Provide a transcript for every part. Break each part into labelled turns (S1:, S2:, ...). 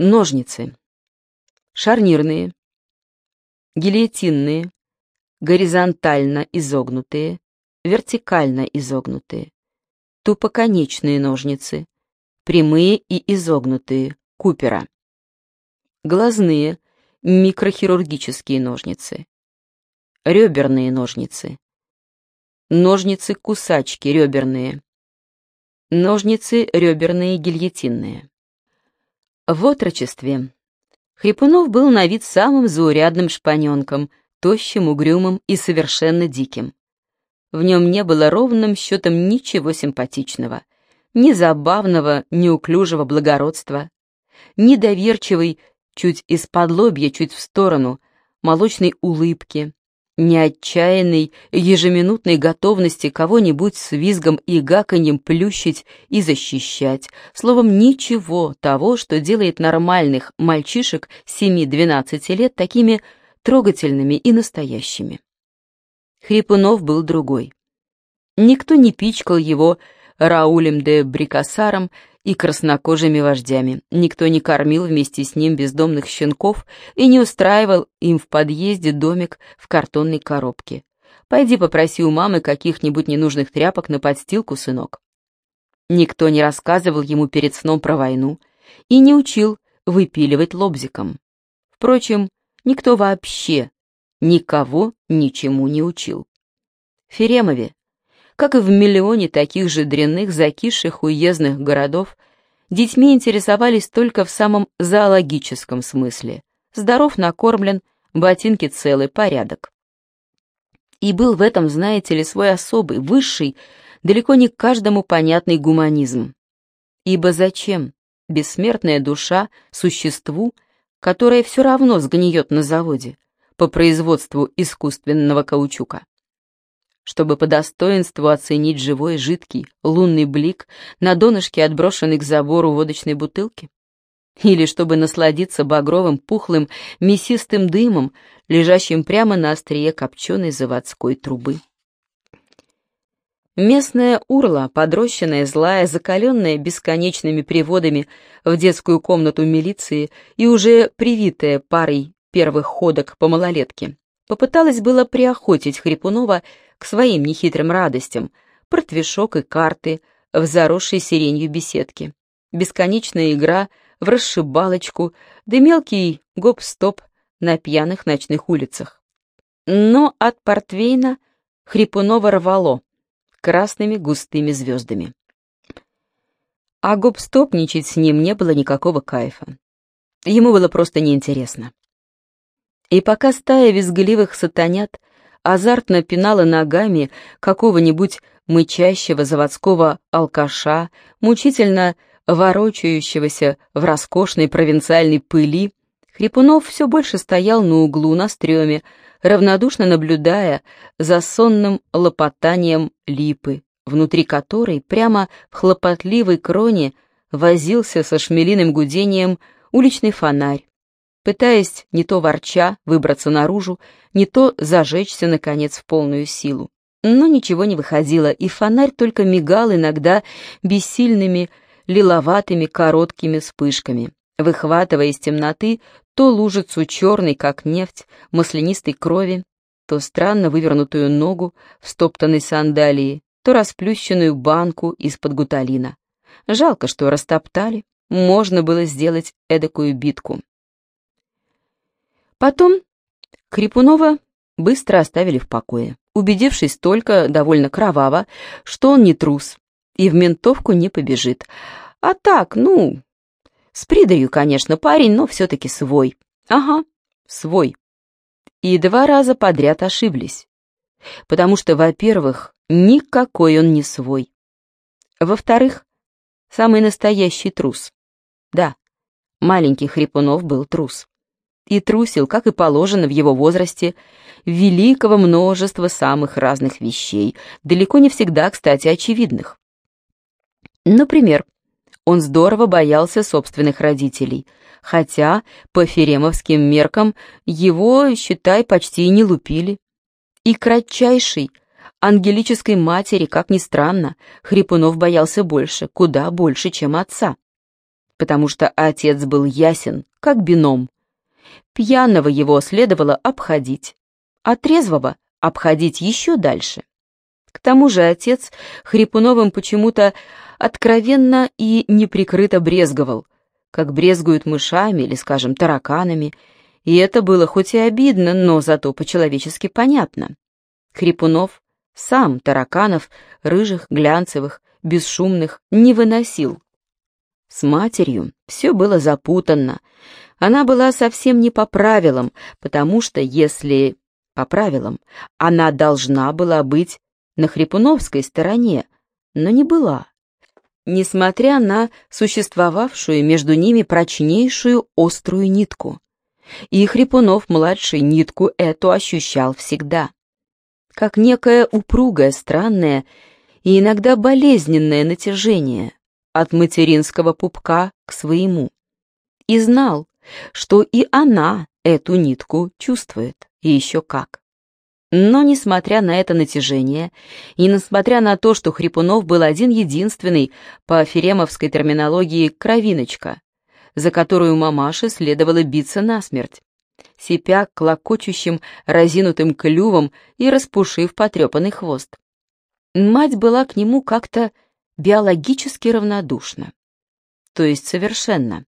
S1: Ножницы. Шарнирные, гильотинные, горизонтально изогнутые, вертикально изогнутые, тупоконечные ножницы, прямые и изогнутые, Купера. Глазные, микрохирургические ножницы. Реберные ножницы. Ножницы-кусачки реберные. Ножницы реберные гильотинные. В отрочестве Хрипунов был на вид самым заурядным шпаненком, тощим, угрюмым и совершенно диким. В нем не было ровным счетом ничего симпатичного, ни забавного, неуклюжего благородства, ни доверчивой, чуть из-под лобья, чуть в сторону, молочной улыбки, неотчаянной, ежеминутной готовности кого-нибудь с визгом и гаканьем плющить и защищать, словом, ничего того, что делает нормальных мальчишек 7-12 лет такими трогательными и настоящими. Хрипунов был другой. Никто не пичкал его Раулем де Брикасаром и краснокожими вождями. Никто не кормил вместе с ним бездомных щенков и не устраивал им в подъезде домик в картонной коробке. Пойди попроси у мамы каких-нибудь ненужных тряпок на подстилку, сынок. Никто не рассказывал ему перед сном про войну и не учил выпиливать лобзиком. Впрочем, никто вообще никого ничему не учил. Феремове как и в миллионе таких же дрянных, закисших уездных городов, детьми интересовались только в самом зоологическом смысле. Здоров, накормлен, ботинки целый, порядок. И был в этом, знаете ли, свой особый, высший, далеко не каждому понятный гуманизм. Ибо зачем бессмертная душа существу, которое все равно сгниет на заводе по производству искусственного каучука? Чтобы по достоинству оценить живой жидкий лунный блик на донышке отброшенной к забору водочной бутылки? Или чтобы насладиться багровым, пухлым, мясистым дымом, лежащим прямо на острие копченой заводской трубы? Местная урла, подрощенная, злая, закаленная бесконечными приводами в детскую комнату милиции и уже привитая парой первых ходок по малолетке, попыталась было приохотить Хрипунова к своим нехитрым радостям, портвишок и карты в заросшей сиренью беседке, бесконечная игра в расшибалочку, да мелкий гоп-стоп на пьяных ночных улицах. Но от портвейна Хрипунова рвало красными густыми звездами. А гоп-стопничать с ним не было никакого кайфа. Ему было просто неинтересно. И пока стая визгливых сатанят азартно пинала ногами какого-нибудь мычащего заводского алкаша, мучительно ворочающегося в роскошной провинциальной пыли, Хрипунов все больше стоял на углу на стреме, равнодушно наблюдая за сонным лопотанием липы, внутри которой прямо в хлопотливой кроне возился со шмелиным гудением уличный фонарь, пытаясь не то ворча выбраться наружу, не то зажечься, наконец, в полную силу. Но ничего не выходило, и фонарь только мигал иногда бессильными, лиловатыми короткими вспышками, выхватывая из темноты то лужицу черной, как нефть, маслянистой крови, то странно вывернутую ногу в стоптанной сандалии, то расплющенную банку из-под гуталина. Жалко, что растоптали, можно было сделать эдакую битку. Потом Крипунова быстро оставили в покое, убедившись только довольно кроваво, что он не трус и в ментовку не побежит. А так, ну, с придарью, конечно, парень, но все-таки свой. Ага, свой. И два раза подряд ошиблись. Потому что, во-первых, никакой он не свой. Во-вторых, самый настоящий трус. Да, маленький Хрипунов был трус и трусил, как и положено в его возрасте, великого множества самых разных вещей, далеко не всегда, кстати, очевидных. Например, он здорово боялся собственных родителей, хотя по феремовским меркам его, считай, почти и не лупили. И кратчайшей, ангелической матери, как ни странно, Хрипунов боялся больше, куда больше, чем отца. потому что отец был ясен, как бином. Пьяного его следовало обходить, а трезвого обходить еще дальше. К тому же отец Хрипуновым почему-то откровенно и неприкрыто брезговал, как брезгуют мышами или, скажем, тараканами, и это было хоть и обидно, но зато по-человечески понятно. Хрипунов сам тараканов, рыжих, глянцевых, бесшумных, не выносил. С матерью все было запутанно. Она была совсем не по правилам, потому что, если по правилам, она должна была быть на Хрипуновской стороне, но не была, несмотря на существовавшую между ними прочнейшую острую нитку. И Хрипунов-младший нитку эту ощущал всегда. Как некое упругое, странное и иногда болезненное натяжение от материнского пупка к своему. И знал, что и она эту нитку чувствует, и еще как. Но, несмотря на это натяжение, и несмотря на то, что Хрипунов был один-единственный по феремовской терминологии «кровиночка», за которую мамаше следовало биться насмерть, сипя клокочущим разинутым клювом и распушив потрепанный хвост. Мать была к нему как-то биологически равнодушна, то есть совершенно,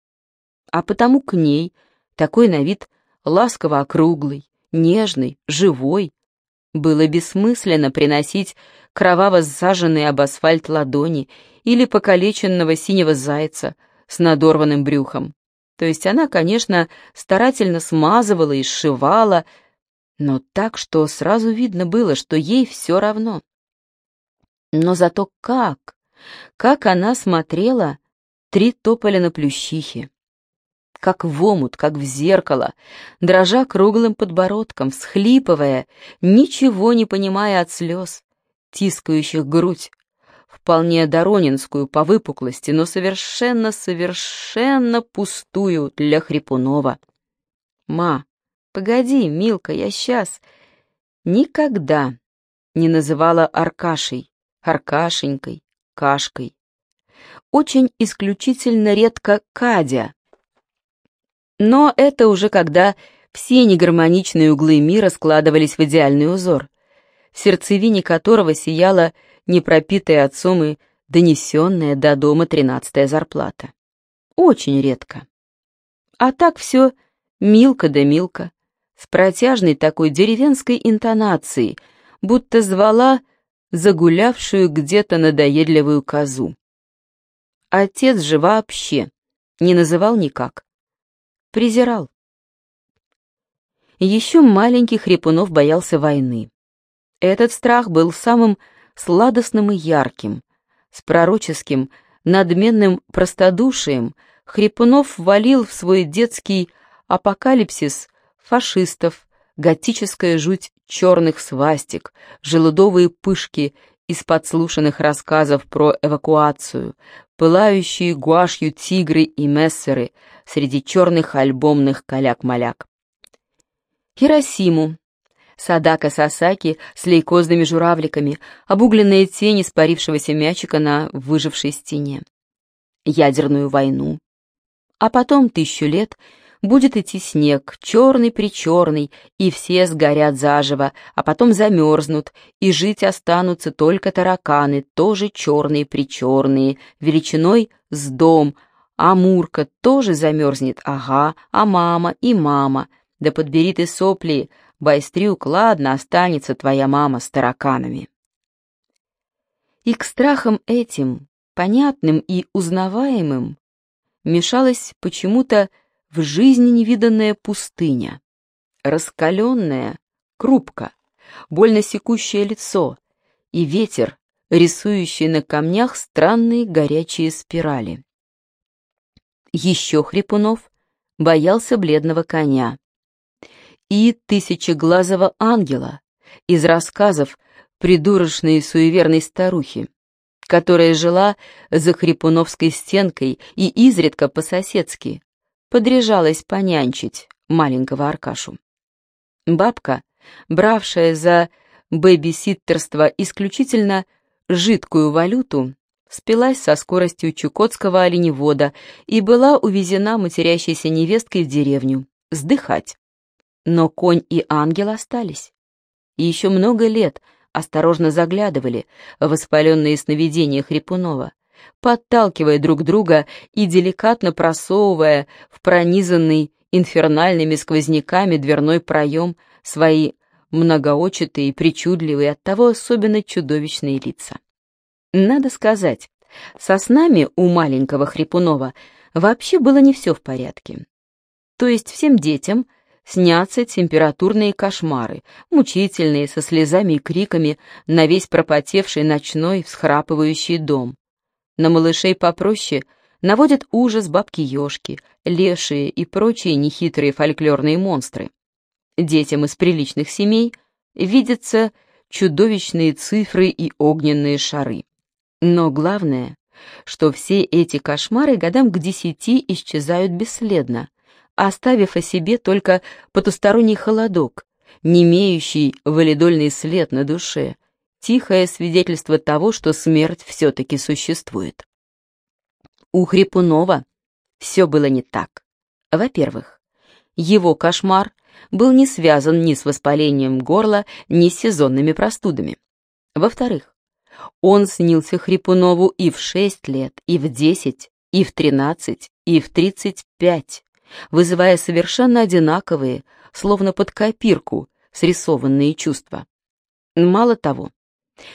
S1: а потому к ней такой на вид ласково округлый, нежный, живой, было бессмысленно приносить кроваво саженные об асфальт ладони или покалеченного синего зайца с надорванным брюхом. То есть она, конечно, старательно смазывала и сшивала, но так, что сразу видно было, что ей все равно. Но зато как, как она смотрела три тополя на плющихе, как в омут, как в зеркало, дрожа круглым подбородком, всхлипывая, ничего не понимая от слез, тискающих грудь, вполне доронинскую по выпуклости, но совершенно-совершенно пустую для Хрипунова. «Ма, погоди, Милка, я сейчас...» Никогда не называла Аркашей, Аркашенькой, Кашкой. Очень исключительно редко Кадя, но это уже когда все негармоничные углы мира складывались в идеальный узор, в сердцевине которого сияла непропитая отцом и донесенная до дома тринадцатая зарплата. Очень редко. А так все милка да милка, с протяжной такой деревенской интонацией, будто звала загулявшую где-то надоедливую козу. Отец же вообще не называл никак презирал. Еще маленький Хрипунов боялся войны. Этот страх был самым сладостным и ярким. С пророческим, надменным простодушием Хрипунов валил в свой детский апокалипсис фашистов, готическая жуть черных свастик, желудовые пышки из подслушанных рассказов про эвакуацию, пылающие гуашью тигры и мессеры среди черных альбомных каляк-маляк. Хиросиму, Садака Сасаки с лейкозными журавликами, обугленные тени спарившегося мячика на выжившей стене. Ядерную войну. А потом тысячу лет — будет идти снег, черный-причерный, и все сгорят заживо, а потом замерзнут, и жить останутся только тараканы, тоже черные-причерные, величиной с дом, а Мурка тоже замерзнет, ага, а мама и мама. Да подбери ты сопли, байстрюк, ладно, останется твоя мама с тараканами. И к страхам этим, понятным и узнаваемым, мешалось почему-то в жизни невиданная пустыня, раскаленная крупка, больно секущее лицо и ветер, рисующий на камнях странные горячие спирали. Еще Хрипунов боялся бледного коня и тысячеглазого ангела из рассказов придурочной суеверной старухи, которая жила за Хрипуновской стенкой и изредка по-соседски подряжалась понянчить маленького Аркашу. Бабка, бравшая за бэбиситтерство исключительно жидкую валюту, спилась со скоростью чукотского оленевода и была увезена матерящейся невесткой в деревню, сдыхать. Но конь и ангел остались. И еще много лет осторожно заглядывали в воспаленные сновидения Хрипунова, подталкивая друг друга и деликатно просовывая в пронизанный инфернальными сквозняками дверной проем свои многоочатые, причудливые, оттого особенно чудовищные лица. Надо сказать, со снами у маленького Хрипунова вообще было не все в порядке. То есть всем детям снятся температурные кошмары, мучительные, со слезами и криками на весь пропотевший ночной всхрапывающий дом. На малышей попроще наводят ужас бабки-ешки, лешие и прочие нехитрые фольклорные монстры. Детям из приличных семей видятся чудовищные цифры и огненные шары. Но главное, что все эти кошмары годам к десяти исчезают бесследно, оставив о себе только потусторонний холодок, не имеющий валидольный след на душе, тихое свидетельство того, что смерть все-таки существует. У Хрипунова все было не так. Во-первых, его кошмар был не связан ни с воспалением горла, ни с сезонными простудами. Во-вторых, он снился Хрипунову и в шесть лет, и в десять, и в тринадцать, и в тридцать пять, вызывая совершенно одинаковые, словно под копирку, срисованные чувства. Мало того,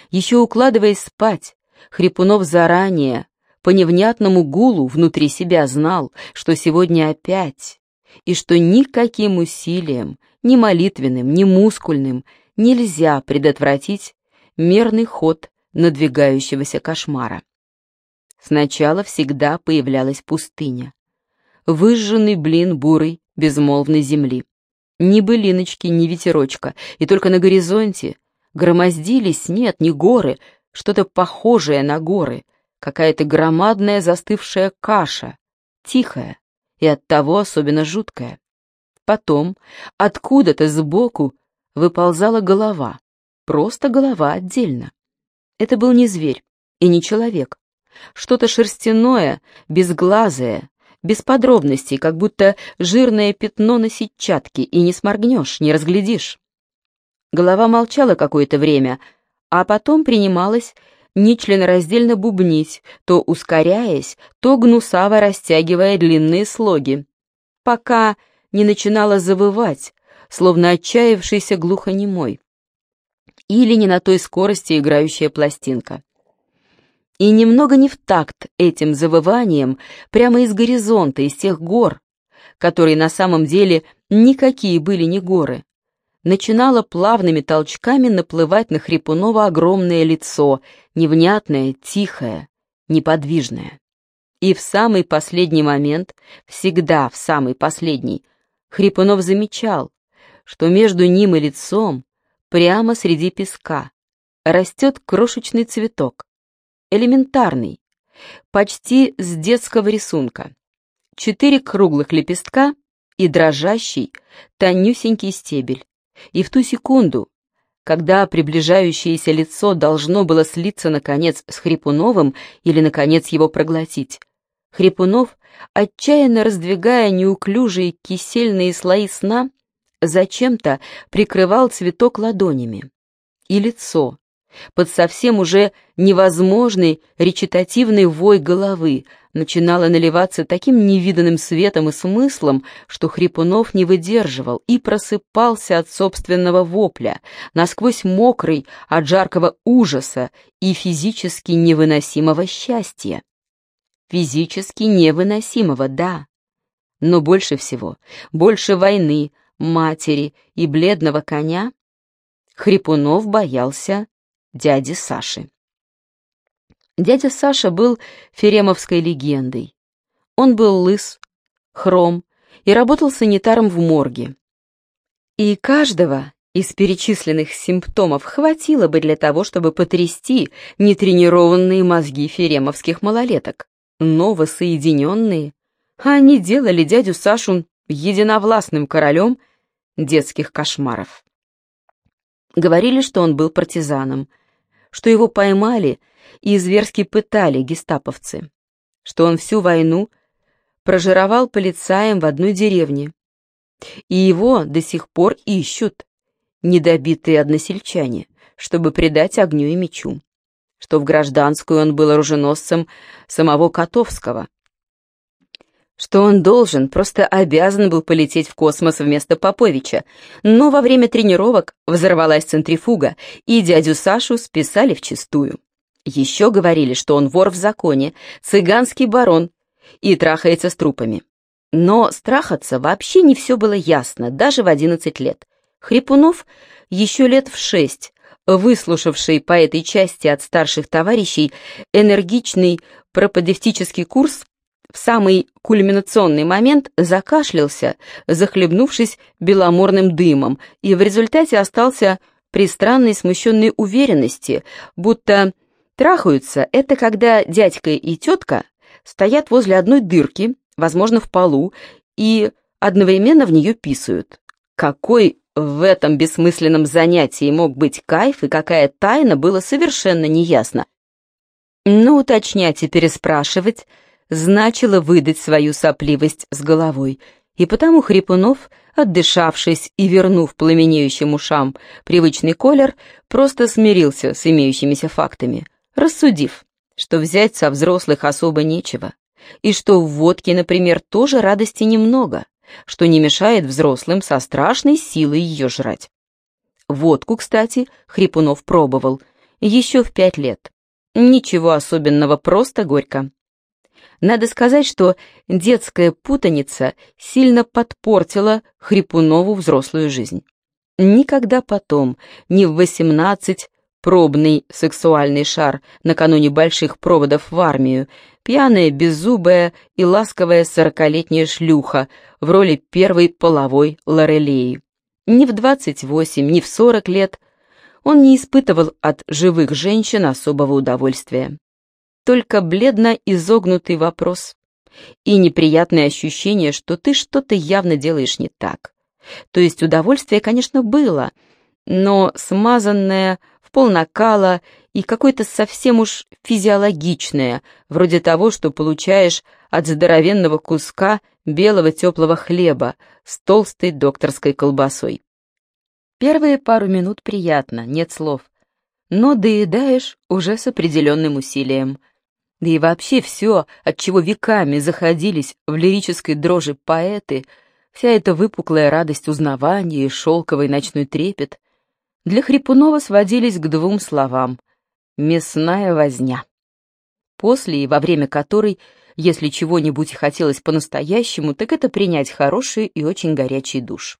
S1: еще укладываясь спать, Хрипунов заранее, по невнятному гулу внутри себя знал, что сегодня опять, и что никаким усилием, ни молитвенным, ни мускульным, нельзя предотвратить мерный ход надвигающегося кошмара. Сначала всегда появлялась пустыня. Выжженный блин бурой, безмолвной земли. Ни былиночки, ни ветерочка, и только на горизонте громоздились, нет, не горы, что-то похожее на горы, какая-то громадная застывшая каша, тихая и оттого особенно жуткая. Потом откуда-то сбоку выползала голова, просто голова отдельно. Это был не зверь и не человек. Что-то шерстяное, безглазое, без подробностей, как будто жирное пятно на сетчатке, и не сморгнешь, не разглядишь. Голова молчала какое-то время, а потом принималась нечленораздельно бубнить, то ускоряясь, то гнусаво растягивая длинные слоги, пока не начинала завывать, словно отчаявшийся глухонемой или не на той скорости играющая пластинка. И немного не в такт этим завыванием прямо из горизонта, из тех гор, которые на самом деле никакие были не горы, начинало плавными толчками наплывать на Хрипунова огромное лицо, невнятное, тихое, неподвижное. И в самый последний момент, всегда в самый последний, Хрипунов замечал, что между ним и лицом Прямо среди песка растет крошечный цветок, элементарный, почти с детского рисунка. Четыре круглых лепестка и дрожащий, тонюсенький стебель. И в ту секунду, когда приближающееся лицо должно было слиться, наконец, с Хрипуновым или, наконец, его проглотить, Хрипунов, отчаянно раздвигая неуклюжие кисельные слои сна, зачем-то прикрывал цветок ладонями. И лицо, под совсем уже невозможный речитативный вой головы, начинало наливаться таким невиданным светом и смыслом, что Хрипунов не выдерживал и просыпался от собственного вопля, насквозь мокрый от жаркого ужаса и физически невыносимого счастья. Физически невыносимого, да. Но больше всего, больше войны, матери и бледного коня, Хрипунов боялся дяди Саши. Дядя Саша был феремовской легендой. Он был лыс, хром и работал санитаром в морге. И каждого из перечисленных симптомов хватило бы для того, чтобы потрясти нетренированные мозги феремовских малолеток, новосоединенные. А они делали дядю Сашу единовластным королем детских кошмаров. Говорили, что он был партизаном, что его поймали и зверски пытали гестаповцы, что он всю войну прожировал полицаем в одной деревне, и его до сих пор ищут недобитые односельчане, чтобы предать огню и мечу, что в гражданскую он был оруженосцем самого Котовского, что он должен, просто обязан был полететь в космос вместо Поповича, но во время тренировок взорвалась центрифуга, и дядю Сашу списали вчистую. Еще говорили, что он вор в законе, цыганский барон и трахается с трупами. Но страхаться вообще не все было ясно, даже в 11 лет. Хрипунов еще лет в шесть, выслушавший по этой части от старших товарищей энергичный пропедевтический курс, в самый кульминационный момент закашлялся, захлебнувшись беломорным дымом, и в результате остался при странной смущенной уверенности, будто трахаются — это когда дядька и тетка стоят возле одной дырки, возможно, в полу, и одновременно в нее писают. Какой в этом бессмысленном занятии мог быть кайф и какая тайна, было совершенно неясно. Но уточнять и переспрашивать значило выдать свою сопливость с головой, и потому Хрипунов, отдышавшись и вернув пламенеющим ушам привычный колер, просто смирился с имеющимися фактами, рассудив, что взять со взрослых особо нечего, и что в водке, например, тоже радости немного, что не мешает взрослым со страшной силой ее жрать. Водку, кстати, Хрипунов пробовал еще в пять лет. Ничего особенного, просто горько. Надо сказать, что детская путаница сильно подпортила Хрипунову взрослую жизнь. Никогда потом, ни в восемнадцать, пробный сексуальный шар накануне больших проводов в армию, пьяная, беззубая и ласковая сорокалетняя шлюха в роли первой половой Лорелеи. Ни в 28, ни в 40 лет он не испытывал от живых женщин особого удовольствия. Только бледно изогнутый вопрос и неприятное ощущение, что ты что-то явно делаешь не так. То есть удовольствие, конечно, было, но смазанное полнакала и какое-то совсем уж физиологичное, вроде того, что получаешь от здоровенного куска белого теплого хлеба с толстой докторской колбасой. Первые пару минут приятно, нет слов, но доедаешь уже с определенным усилием. Да и вообще все, от чего веками заходились в лирической дрожи поэты, вся эта выпуклая радость узнавания и шелковый ночной трепет — для Хрипунова сводились к двум словам «мясная возня», после и во время которой, если чего-нибудь хотелось по-настоящему, так это принять хороший и очень горячий душ.